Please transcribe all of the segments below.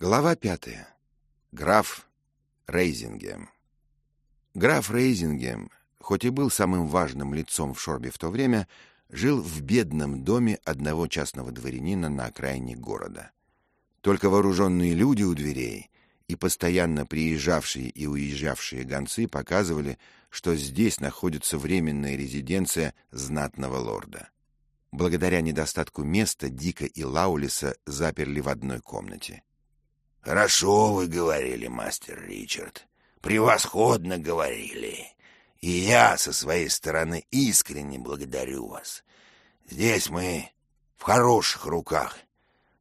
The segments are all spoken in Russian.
Глава пятая. Граф Рейзингем. Граф Рейзингем, хоть и был самым важным лицом в Шорбе в то время, жил в бедном доме одного частного дворянина на окраине города. Только вооруженные люди у дверей и постоянно приезжавшие и уезжавшие гонцы показывали, что здесь находится временная резиденция знатного лорда. Благодаря недостатку места Дика и Лаулиса заперли в одной комнате. Хорошо вы говорили, мастер Ричард. Превосходно говорили. И я со своей стороны искренне благодарю вас. Здесь мы в хороших руках.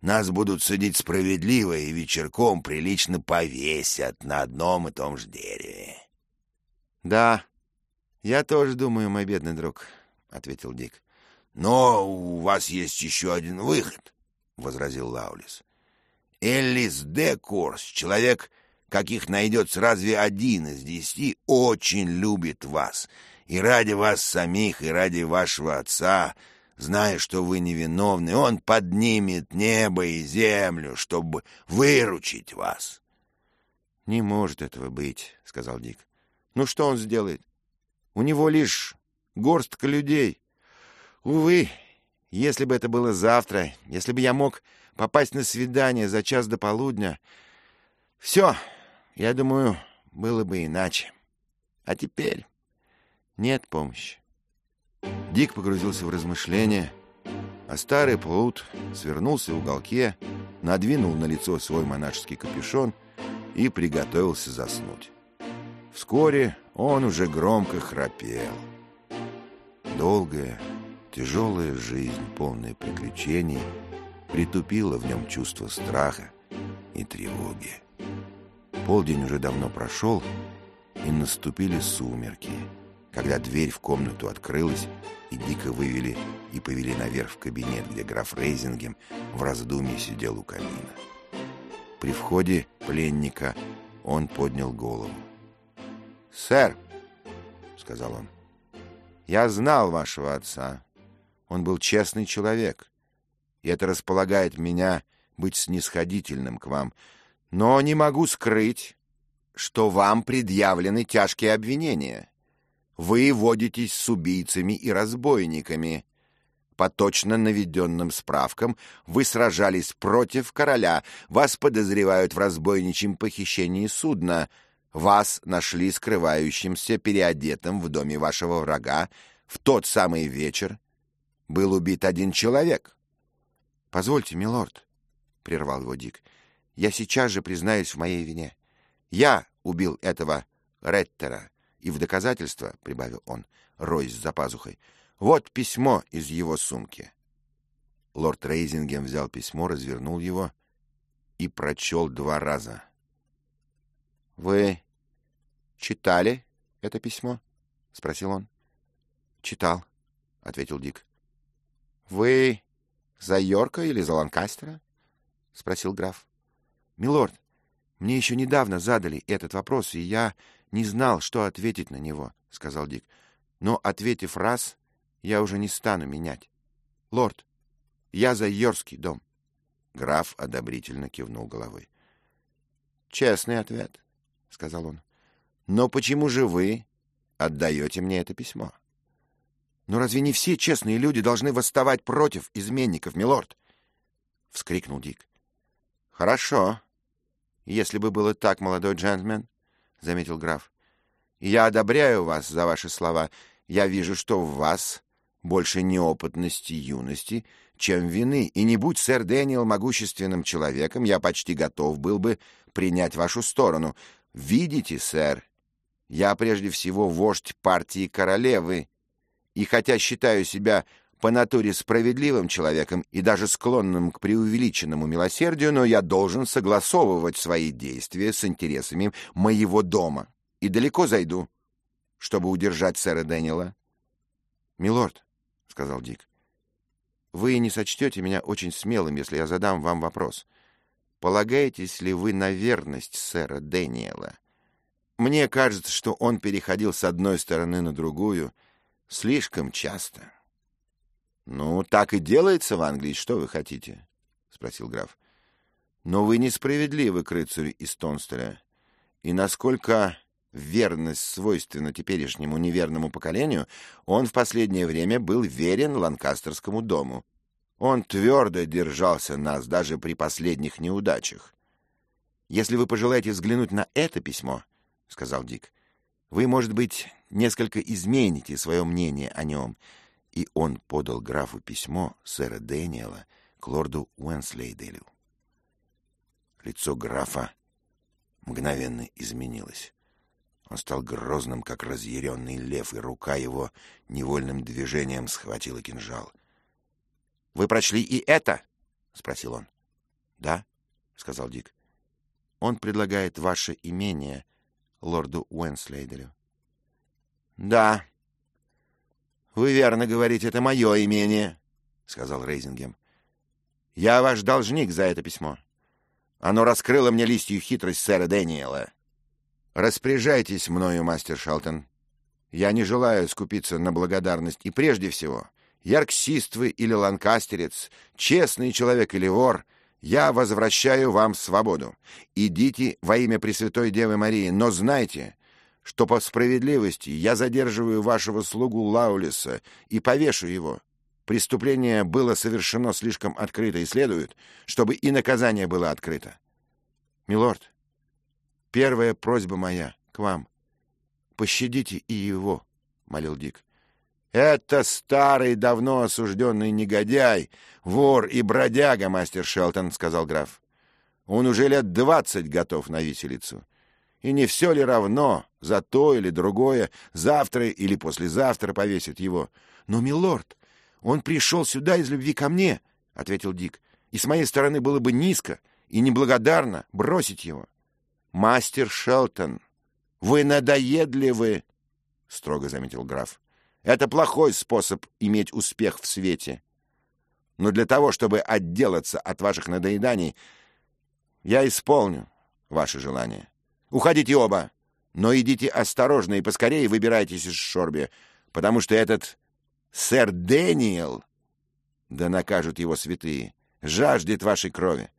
Нас будут судить справедливо и вечерком прилично повесят на одном и том же дереве. — Да, я тоже думаю, мой бедный друг, — ответил Дик. — Но у вас есть еще один выход, — возразил Лаулис. Эллис Декорс, человек, каких найдется разве один из десяти, очень любит вас. И ради вас самих, и ради вашего отца, зная, что вы невиновны, он поднимет небо и землю, чтобы выручить вас. — Не может этого быть, — сказал Дик. — Ну что он сделает? У него лишь горстка людей. Увы, если бы это было завтра, если бы я мог попасть на свидание за час до полудня. Все, я думаю, было бы иначе. А теперь нет помощи. Дик погрузился в размышления, а старый плут свернулся в уголке, надвинул на лицо свой монашеский капюшон и приготовился заснуть. Вскоре он уже громко храпел. Долгая, тяжелая жизнь, полная приключений — притупило в нем чувство страха и тревоги. Полдень уже давно прошел, и наступили сумерки, когда дверь в комнату открылась, и дико вывели и повели наверх в кабинет, где граф Рейзингем в раздумье сидел у камина. При входе пленника он поднял голову. «Сэр», — сказал он, — «я знал вашего отца. Он был честный человек и это располагает меня быть снисходительным к вам. Но не могу скрыть, что вам предъявлены тяжкие обвинения. Вы водитесь с убийцами и разбойниками. По точно наведенным справкам, вы сражались против короля, вас подозревают в разбойничьем похищении судна, вас нашли скрывающимся переодетым в доме вашего врага. В тот самый вечер был убит один человек. — Позвольте, милорд, — прервал его Дик, — я сейчас же признаюсь в моей вине. Я убил этого Реттера, и в доказательство, — прибавил он, роясь за пазухой, — вот письмо из его сумки. Лорд Рейзингем взял письмо, развернул его и прочел два раза. — Вы читали это письмо? — спросил он. — Читал, — ответил Дик. — Вы за Йорка или за Ланкастера? — спросил граф. — Милорд, мне еще недавно задали этот вопрос, и я не знал, что ответить на него, — сказал Дик. — Но, ответив раз, я уже не стану менять. — Лорд, я за Йоркский дом. Граф одобрительно кивнул головой. — Честный ответ, — сказал он. — Но почему же вы отдаете мне это письмо? — но разве не все честные люди должны восставать против изменников, милорд? — вскрикнул Дик. — Хорошо, если бы было так, молодой джентльмен, — заметил граф. — Я одобряю вас за ваши слова. Я вижу, что в вас больше неопытности юности, чем вины, и не будь сэр Дэниел могущественным человеком, я почти готов был бы принять вашу сторону. Видите, сэр, я прежде всего вождь партии королевы, и хотя считаю себя по натуре справедливым человеком и даже склонным к преувеличенному милосердию, но я должен согласовывать свои действия с интересами моего дома. И далеко зайду, чтобы удержать сэра Дэниела. — Милорд, — сказал Дик, — вы не сочтете меня очень смелым, если я задам вам вопрос. Полагаетесь ли вы на верность сэра Дэниела? Мне кажется, что он переходил с одной стороны на другую — Слишком часто. — Ну, так и делается в Англии. Что вы хотите? — спросил граф. — Но вы несправедливы к рыцарю из Тонстеля. И насколько верность свойственна теперешнему неверному поколению, он в последнее время был верен Ланкастерскому дому. Он твердо держался нас даже при последних неудачах. «Если вы пожелаете взглянуть на это письмо, — сказал Дик, — вы, может быть, несколько измените свое мнение о нем». И он подал графу письмо сэра Дэниела к лорду Уэнслейделю. Лицо графа мгновенно изменилось. Он стал грозным, как разъяренный лев, и рука его невольным движением схватила кинжал. — Вы прочли и это? — спросил он. — Да, — сказал Дик. — Он предлагает ваше имение лорду Уэнслейделю. — Да. — Вы верно говорите, это мое имение, — сказал Рейзингем. — Я ваш должник за это письмо. Оно раскрыло мне листью хитрость сэра Дэниела. Распоряжайтесь мною, мастер Шалтон. Я не желаю скупиться на благодарность. И прежде всего, ярксист вы или ланкастерец, честный человек или вор, я возвращаю вам свободу. Идите во имя Пресвятой Девы Марии, но знайте, что по справедливости я задерживаю вашего слугу Лаулиса и повешу его. Преступление было совершено слишком открыто и следует, чтобы и наказание было открыто. Милорд, Первая просьба моя к вам. Пощадите и его, — молил Дик. Это старый, давно осужденный негодяй, вор и бродяга, мастер Шелтон, — сказал граф. Он уже лет двадцать готов на виселицу. И не все ли равно, за то или другое, завтра или послезавтра повесит его? Но, милорд, он пришел сюда из любви ко мне, — ответил Дик, — и с моей стороны было бы низко и неблагодарно бросить его. — «Мастер Шелтон, вы надоедливы», — строго заметил граф. «Это плохой способ иметь успех в свете. Но для того, чтобы отделаться от ваших надоеданий, я исполню ваше желание. Уходите оба, но идите осторожно и поскорее выбирайтесь из Шорби, потому что этот сэр Дэниел, да накажут его святые, жаждет вашей крови.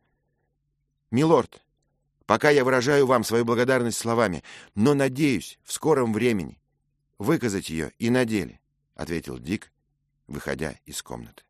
Милорд, Пока я выражаю вам свою благодарность словами, но надеюсь в скором времени выказать ее и на деле, — ответил Дик, выходя из комнаты.